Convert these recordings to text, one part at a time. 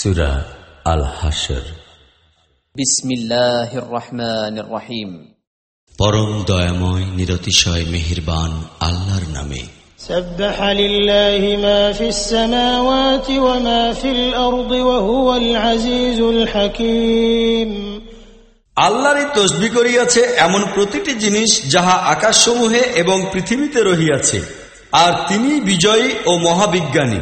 সুরা আল হাসর বিসমিল্লাহির রহমানির রহিম পরম দয়াময় নিরতিশয় মেহেরবান আল্লাহর নামে سبح لله ما في السماوات وما في الأرض وهو العزيز الحكيم আল্লাহরই তসবি করিয়াছে এমন প্রতিটি জিনিস যাহা আকাশসমূহে এবং পৃথিবীতে রহিয়াছে আর তিনি বিজয়ী ও মহাবিজ্ঞানী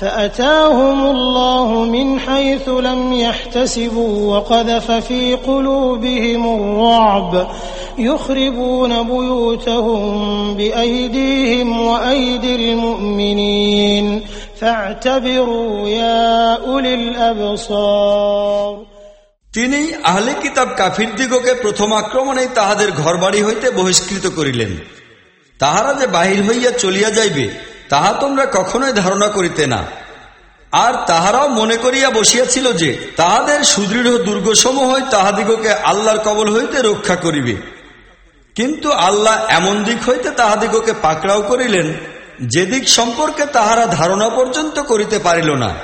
فأتاهم الله من حيث لم يحتسبوا وقذف في قلوبهم الرعب يخربون بيوتهم بأيديهم وأيدي المؤمنين فاعتبروا يا أولي الأبصار তিনি আহলে কিতাব কাফির দিগকে প্রথম আক্রমণেই তাহাদের ঘরবাড়ি হইতে বহিষ্কৃত করিলেন তাহারা যে বাহির হইয়া চলিয়া যাইবে তাহা তোমরা কখনোই ধারণা করিতে না আর তাহারাও মনে করিয়া বসিয়াছিল যে, তাহাদের সুদৃঢ় দুর্গসমূহই তাহাদিগকে আল্লাহর কবল হইতে রক্ষা করিবে। কিন্তু আল্লাহ এমন দিক হইতে তাহাদিগকে পাকড়াও করিলেন যেদিক সম্পর্কে তাহারা ধারণা পর্যন্ত করিতে পারিল না।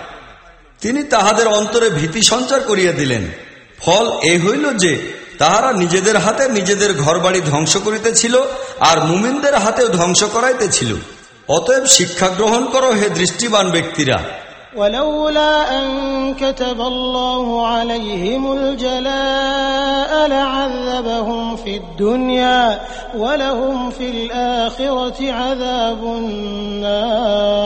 তিনি তাহাদের অন্তরে ভীতি সঞ্চার করিয়া দিলেন। ফল এ হইল যে, তাহারা নিজেদের হাতে নিজেদের ঘরবাড়ি ধ্বংস করিতেছিল আর মুমিনদের হাতেও ধ্বংস করাইতেছিল। অতএব শিক্ষা গ্রহণ করো হে দৃষ্টিবান ব্যক্তিরা। ولولا أن كتب الله عليهم الجلاء لعذبهم في الدنيا ولهم في الآخرة عذاب النار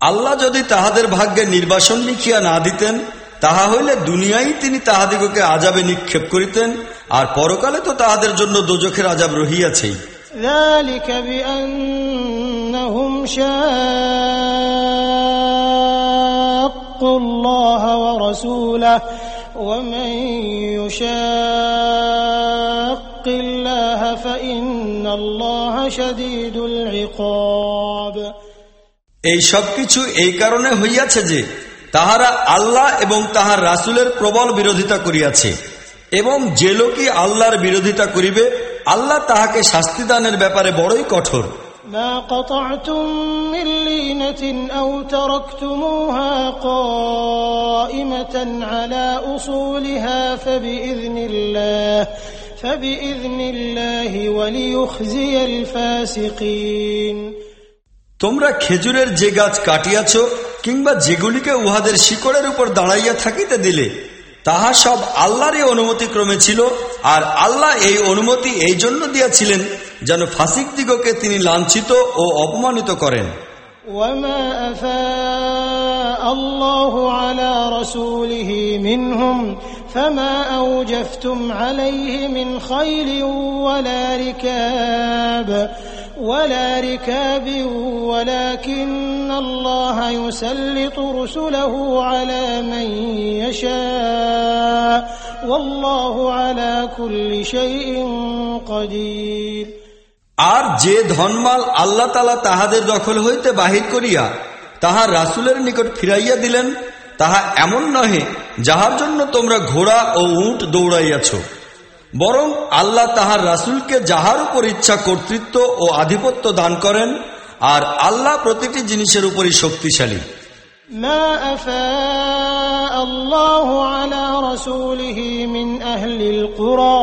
আল্লাহ যদি তাহাদের ভাগ্যে নির্বাসন লিখিয়া না দিতেন তাহা হইলে দুনিয়ায় তিনি তাহাদিগকে আজাবে নিক্ষেপ করিতেন আর পরকালে তো তাহাদের জন্য দোজখের আজাব রহিয়াছেই ذلك بأنهم واتقوا الله ورسوله ومن يشاق الله فإن الله شديد العقاب. এই সবকিছু এই কারণে হইয়াছে যে তাহারা আল্লাহ এবং তাহার রাসুলের প্রবল বিরোধিতা করিয়াছে এবং যে লোকই আল্লাহর বিরোধিতা করিবে, আল্লাহ তাহাকে শাস্তিদানের ব্যাপারে বড়ই কঠোর। ما قطعتم من لينة أو تركتموها قائمة على أصولها فبإذن الله فبإذن الله وليخزي الفاسقين তোমরা খেজুরের যে গাছ কাটিয়াছ কিংবা যেগুলিকে উহাদের শিকড়ের উপর দাঁড়াইয়া থাকিতে দিলে তাহা সব আল্লাহরই অনুমতি ক্রমে ছিল আর আল্লাহ এই অনুমতি এই জন্য দিয়াছিলেন যেন ফাসিক দিগকে তিনি লাঞ্ছিত ও অপমানিত করেন وما أفاء الله على رسوله منهم فما أوجفتم عليه من خيل ولا ركاب ولا ركاب ولكن الله يسلط رسله على من يشاء والله على كل شيء قدير আর যে ধনমাল আল্লাহ তালা তাহাদের দখল হইতে বাহির করিয়া তাহার রাসুলের নিকট ফিরাইয়া দিলেন তাহা এমন নহে যাহার জন্য তোমরা ঘোড়া ও উঁট দৌড়াইয়াছ বরং আল্লাহ তাহার রাসুলকে যাহার উপর ইচ্ছা কর্তৃত্ব ও আধিপত্য দান করেন আর আল্লাহ প্রতিটি জিনিসের উপরই শক্তিশালী ما أفاء الله على رسوله من أهل القرى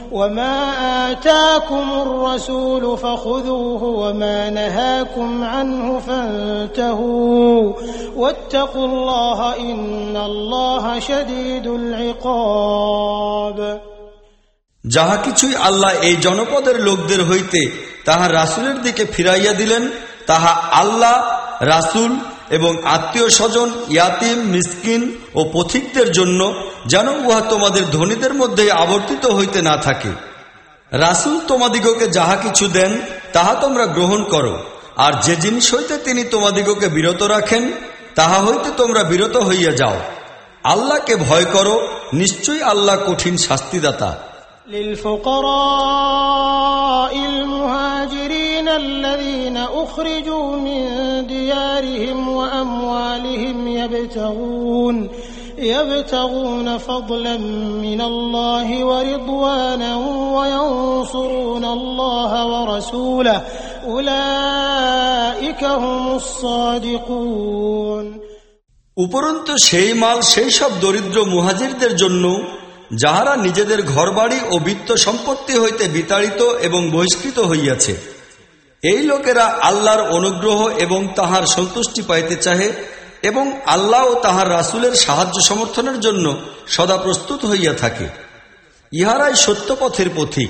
وما آتاكم الرسول فخذوه وما نهاكم عنه فانتهوا واتقوا الله إن الله شديد العقاب যাহা কিছুই আল্লাহ এই জনপদের লোকদের হইতে তাহার রাসুলের দিকে ফিরাইয়া দিলেন তাহা আল্লাহ রাসুল এবং আত্মীয় স্বজন ইয়াতিম মিসকিন ও পথিকদের জন্য যেন উহা তোমাদের ধনীদের মধ্যে আবর্তিত হইতে না থাকে রাসুল তোমাদিগকে যাহা কিছু দেন তাহা তোমরা গ্রহণ করো আর যে জিনিস হইতে তিনি তোমাদিগকে বিরত রাখেন তাহা হইতে তোমরা বিরত হইয়া যাও আল্লাহকে ভয় করো নিশ্চয়ই আল্লাহ কঠিন শাস্তিদাতা للفقراء المهاجرين الذين أخرجوا من ديارهم وأموالهم يبتغون يبتغون فضلا من الله ورضوانا وينصرون الله ورسوله أولئك هم الصادقون উপরন্তু সেই মাল সেই সব দরিদ্র মুহাজিরদের জন্য যাহারা নিজেদের ঘরবাড়ি ও বৃত্ত সম্পত্তি হইতে বিতাড়িত এবং বহিষ্কৃত হইয়াছে এই লোকেরা আল্লাহর অনুগ্রহ এবং তাহার সন্তুষ্টি পাইতে চাহে এবং আল্লাহ ও তাহার রাসুলের সাহায্য সমর্থনের জন্য সদা প্রস্তুত হইয়া থাকে। ইহারাই সত্যপথের পথিক।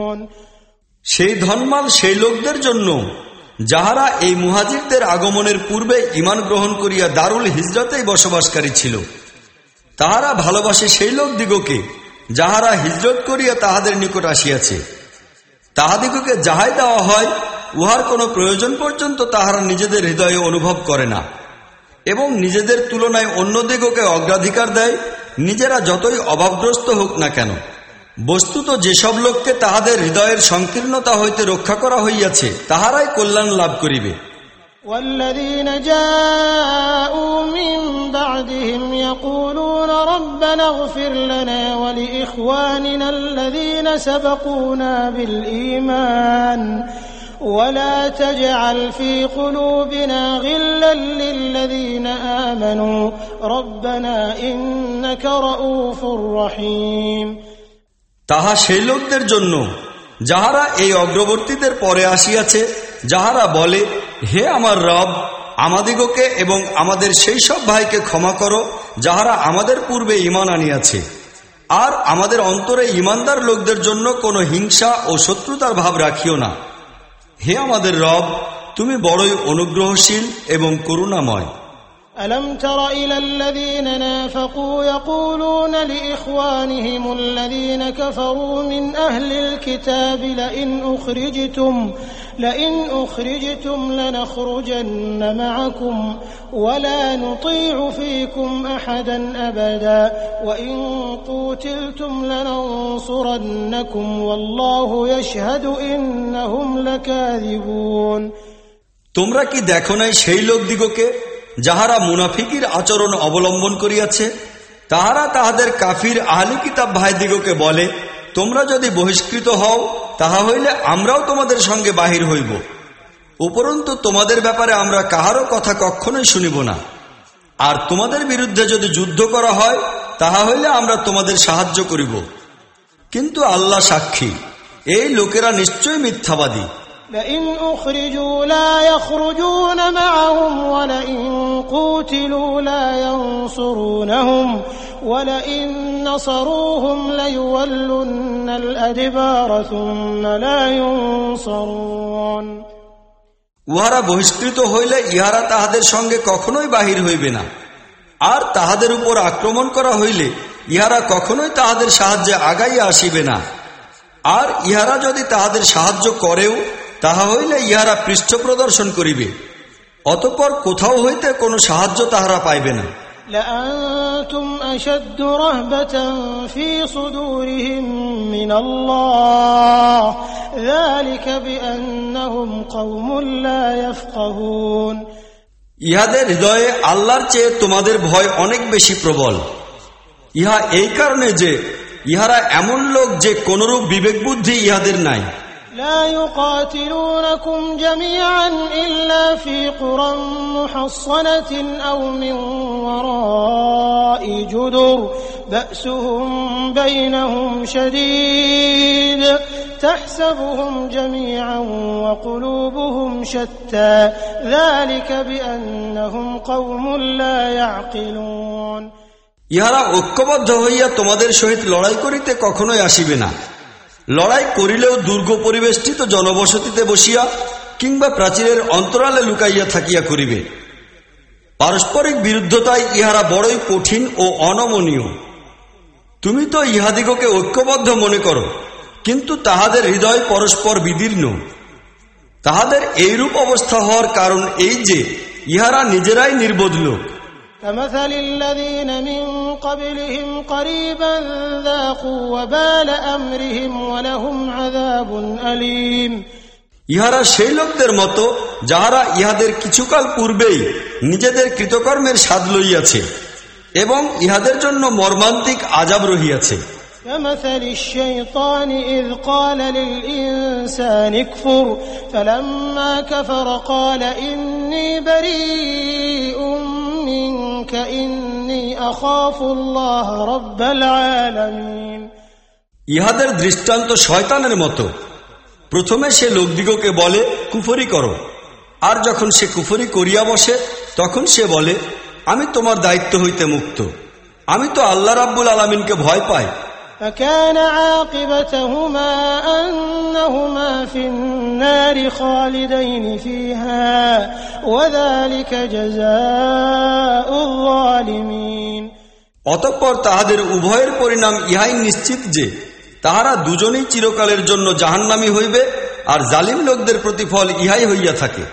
সেই ধনমাল সেই লোকদের জন্য যাহারা এই মুহাজিরদের আগমনের পূর্বে ইমান গ্রহণ করিয়া দারুল হিজরতেই বসবাসকারী ছিল, তাহারা ভালোবাসে সেই লোক দিগকে যাহারা হিজরত করিয়া তাহাদের নিকট আসিয়াছে। তাহাদিগকে যাহাই দেওয়া হয়, উহার কোনো প্রয়োজন পর্যন্ত তাহারা নিজেদের হৃদয়ে অনুভব করে না এবং নিজেদের তুলনায় অন্য দিগকে অগ্রাধিকার দেয়, নিজেরা যতই অভাবগ্রস্ত হোক না কেন। বস্তুত যেসব লোককে তাহাদের হৃদয়ের সংকীর্ণতা হইতে রক্ষা করা হইয়াছে তাহারাই কল্যাণ লাভ করিবে والذين جاءوا من بعدهم يقولون ربنا اغفر لنا ولإخواننا الذين سبقونا بالإيمان ولا تجعل في قلوبنا غلا للذين آمنوا ربنا إنك رؤوف رحيم তাহা সেই লোকদের জন্য, যাহারা এই অগ্রবর্তীদের পরে আসিয়াছে, যাহারা বলে, হে আমার রব, আমাদিগকে এবং আমাদের সেই সব ভাইকে ক্ষমা করো, যাহারা আমাদের পূর্বে ইমান আনিয়াছে। আর আমাদের অন্তরে ইমানদার লোকদের জন্য কোনো হিংসা ও শত্রুতার ভাব রাখিও না। হে আমাদের রব, তুমি বড়ই অনুগ্রহশীল এবং করুণাময়। ألم تر إلى الذين نافقوا يقولون لإخوانهم الذين كفروا من أهل الكتاب لئن أخرجتم لئن أخرجتم لنخرجن معكم ولا نطيع فيكم أحدا أبدا وإن قوتلتم لننصرنكم والله يشهد إنهم لكاذبون তোমরা কি দেখো নাই সেই লোক দিগকে যাহারা মুনাফিকির আচরণ অবলম্বন করিয়াছে, তাহারা তাহাদের কাফির আহলি কিতাব ভাইদিগকে বলে, তোমরা যদি বহিষ্কৃত হও, তাহা হইলে আমরাও তোমাদের সঙ্গে বাহির হইব। উপরন্তু তোমাদের ব্যাপারে আমরা কাহারও কথা কখনোই শুনিব না। আর তোমাদের বিরুদ্ধে যদি যুদ্ধ করা হয়, তাহা হইলে আমরা তোমাদের সাহায্য করিব। কিন্তু আল্লাহ সাক্ষী, এই লোকেরা নিশ্চয়ই মিথ্যাবাদী। لئن أخرجوا لا يخرجون معهم ولئن قوتلوا لا ينصرونهم ولئن نصروهم ليولن الأدبار ثم لا ينصرون উহারা বহিষ্কৃত হইলে ইহারা তাহাদের সঙ্গে কখনোই বাহির হইবে না আর তাহাদের উপর আক্রমণ করা হইলে ইহারা কখনোই তাহাদের সাহায্যে আগাইয়া আসিবে না আর ইহারা যদি তাহাদের সাহায্য করেও তাহা হইলে ইহারা পৃষ্ঠ প্রদর্শন করিবে। অতপর কোথাও হইতে কোনো সাহায্য তাহারা পাইবে না। ইহাদের হৃদয়ে আল্লাহর চেয়ে তোমাদের ভয় অনেক বেশি প্রবল। ইহা এই কারণে যে ইহারা এমন লোক যে কোনরূপ বিবেক বুদ্ধি ইহাদের নাই। لا يقاتلونكم جميعا إلا في قرى محصنة أو من وراء جدر بأسهم بينهم شديد تحسبهم جميعا وقلوبهم شتى ذلك بأنهم قوم لا يعقلون ইহারা ঐক্যবদ্ধ হইয়া তোমাদের সহিত লড়াই করিতে কখনোই আসিবে না লড়াই করিলেও দুর্গ পরিবেষ্টিত জনবসতিতে বসিয়া কিংবা প্রাচীরের অন্তরালে লুকাইয়া থাকিয়া করিবে। পারস্পরিক বিরুদ্ধতায় ইহারা বড়ই কঠিন ও অনমনীয়। তুমি তো ইহাদিগকে ঐক্যবদ্ধ মনে করো, কিন্তু তাহাদের হৃদয় পরস্পর বিদীর্ণ। তাহাদের এইরূপ অবস্থা হওয়ার কারণ এই যে, ইহারা নিজেরাই নির্বোধ লোক। كمثل الذين من قبلهم قريبا ذاقوا وبال أمرهم ولهم عذاب أليم ইহারা সেই লোকদের মতো যাহারা ইহাদের কিছুকাল পূর্বেই নিজেদের কৃতকর্মের স্বাদ লইয়াছে এবং ইহাদের জন্য মর্মান্তিক আজাব রহিয়াছে كمثل الشيطان إذ قال للإنسان اكفر فلما كفر قال إني بريء ইহাদের দৃষ্টান্ত শয়তানের মতো। প্রথমে সে লোকদিগকে বলে, কুফরি করো। আর যখন সে কুফরি করিয়া বসে, তখন সে বলে, আমি তোমার দায়িত্ব হইতে মুক্ত। আমি তো আল্লাহ রাব্বুল আলমিনকে ভয় পাই। فكان عاقبتهما أنهما في النار خالدين فيها وذلك جزاء الظالمين অতঃপর তাহাদের উভয়ের পরিণাম ইহাই নিশ্চিত যে তাহারা দুজনেই চিরকালের জন্য জাহান্নামি হইবে আর জালিম লোকদের প্রতিফল ইহাই হইয়া থাকে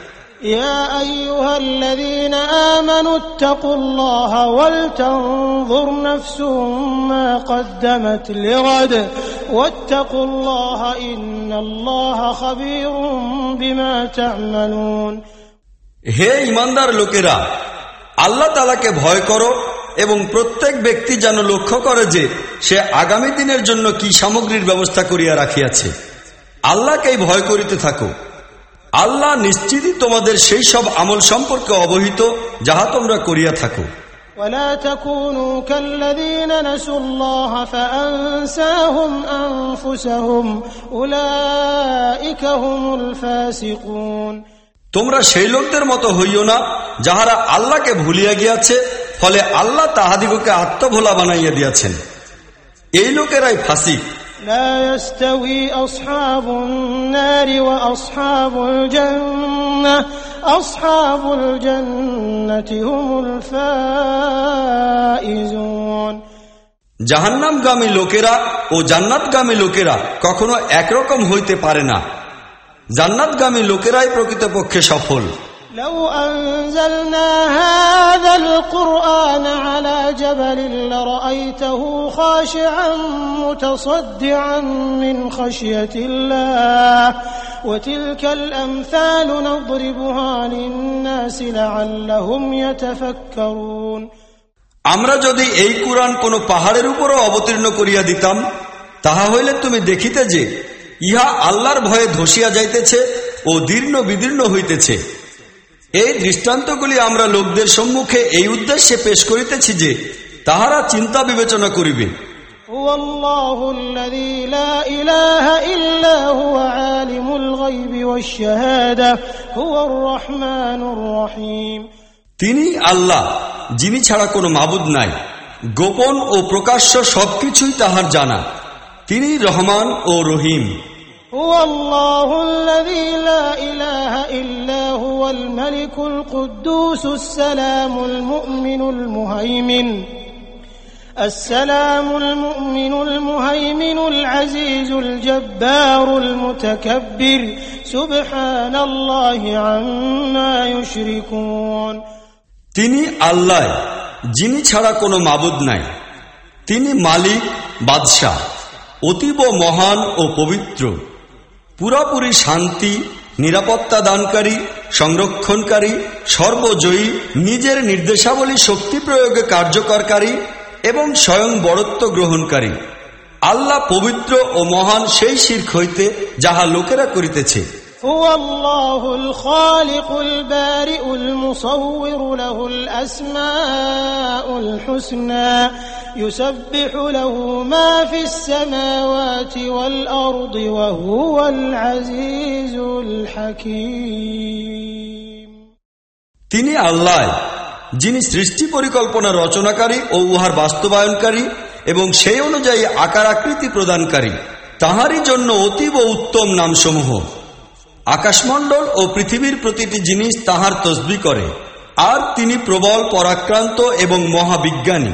يا أيها الذين آمنوا اتقوا الله ولتنظر نفس ما قدمت لغد واتقوا الله إن الله خبير بما تعملون হে ইমানদার লোকেরা আল্লাহ তালাকে ভয় করো এবং প্রত্যেক ব্যক্তি যেন লক্ষ্য করে যে সে আগামী দিনের জন্য কি সামগ্রীর ব্যবস্থা করিয়া রাখিয়াছে আল্লাহকেই ভয় করিতে থাকো আল্লাহ নিশ্চিতই তোমাদের সেই সব আমল সম্পর্কে অবহিত যাহা তোমরা করিয়া থাকো ولا تكونوا كالذين نسوا الله فأنساهم أنفسهم أولئك هم الفاسقون তোমরা সেই লোকদের মতো হইও না যাহারা আল্লাহকে ভুলিয়া গিয়াছে ফলে আল্লাহ তাহাদিগকে আত্মভোলা বানাইয়া দিয়াছেন এই লোকেরাই ফাঁসিক لا يستوي أصحاب النار وأصحاب الجنة أصحاب الجنة هم الفائزون জাহান্নামগামী লোকেরা ও জান্নাতগামী লোকেরা কখনো একরকম হইতে পারে না জান্নাতগামী লোকেরাই প্রকৃতপক্ষে সফল لو أنزلنا هذا القرآن على جبل لرأيته خاشعا متصدعا من خشية الله وتلك الأمثال نضربها للناس لعلهم يتفكرون আমরা যদি এই কুরআন কোন পাহাড়ের উপরও অবতীর্ণ করিয়া দিতাম তাহা হইলে তুমি দেখিতে যে ইহা আল্লাহর ভয়ে ধসিয়া যাইতেছে ও দীর্ণ বিদীর্ণ হইতেছে এই দৃষ্টান্তগুলি আমরা লোকদের সম্মুখে এই উদ্দেশ্যে পেশ করিতেছি যে তাহারা চিন্তা বিবেচনা করিবে। তিনি আল্লাহ যিনি ছাড়া কোনো মাবুদ নাই গোপন ও প্রকাশ্য সবকিছুই তাহার জানা। তিনি রহমান ও রহিম। هو الله الذي لا إله إلا هو الملك القدوس السلام المؤمن المهيمن السلام المؤمن المهيمن العزيز الجبار المتكبر سبحان الله عما يشركون তিনি আল্লাহ যিনি ছাড়া কোনো মাবুদ নাই তিনি মালিক বাদশাহ অতীব মহান ও পবিত্র পুরাপুরি শান্তি নিরাপত্তা দানকারী সংরক্ষণকারী সর্বজয়ী নিজের নির্দেশাবলী শক্তি প্রয়োগে কার্যকরকারী এবং স্বয়ং বড়ত্ব গ্রহণকারী আল্লাহ পবিত্র ও মহান সেই শির্ক হইতে যাহা লোকেরা করিতেছে هو الله الخالق البارئ المصور له الأسماء الحسنى يسبح له ما في السماوات والأرض وهو العزيز الحكيم তিনি আল্লাহ যিনি সৃষ্টি পরিকল্পনা রচনাকারী ও উহার বাস্তবায়নকারী এবং সেই অনুযায়ী আকার আকৃতি প্রদানকারী তাহারই জন্য অতীব উত্তম নামসমূহ আকাশমণ্ডল ও পৃথিবীর প্রতিটি জিনিস তাহার তসবি করে আর তিনি প্রবল পরাক্রান্ত এবং মহাবিজ্ঞানী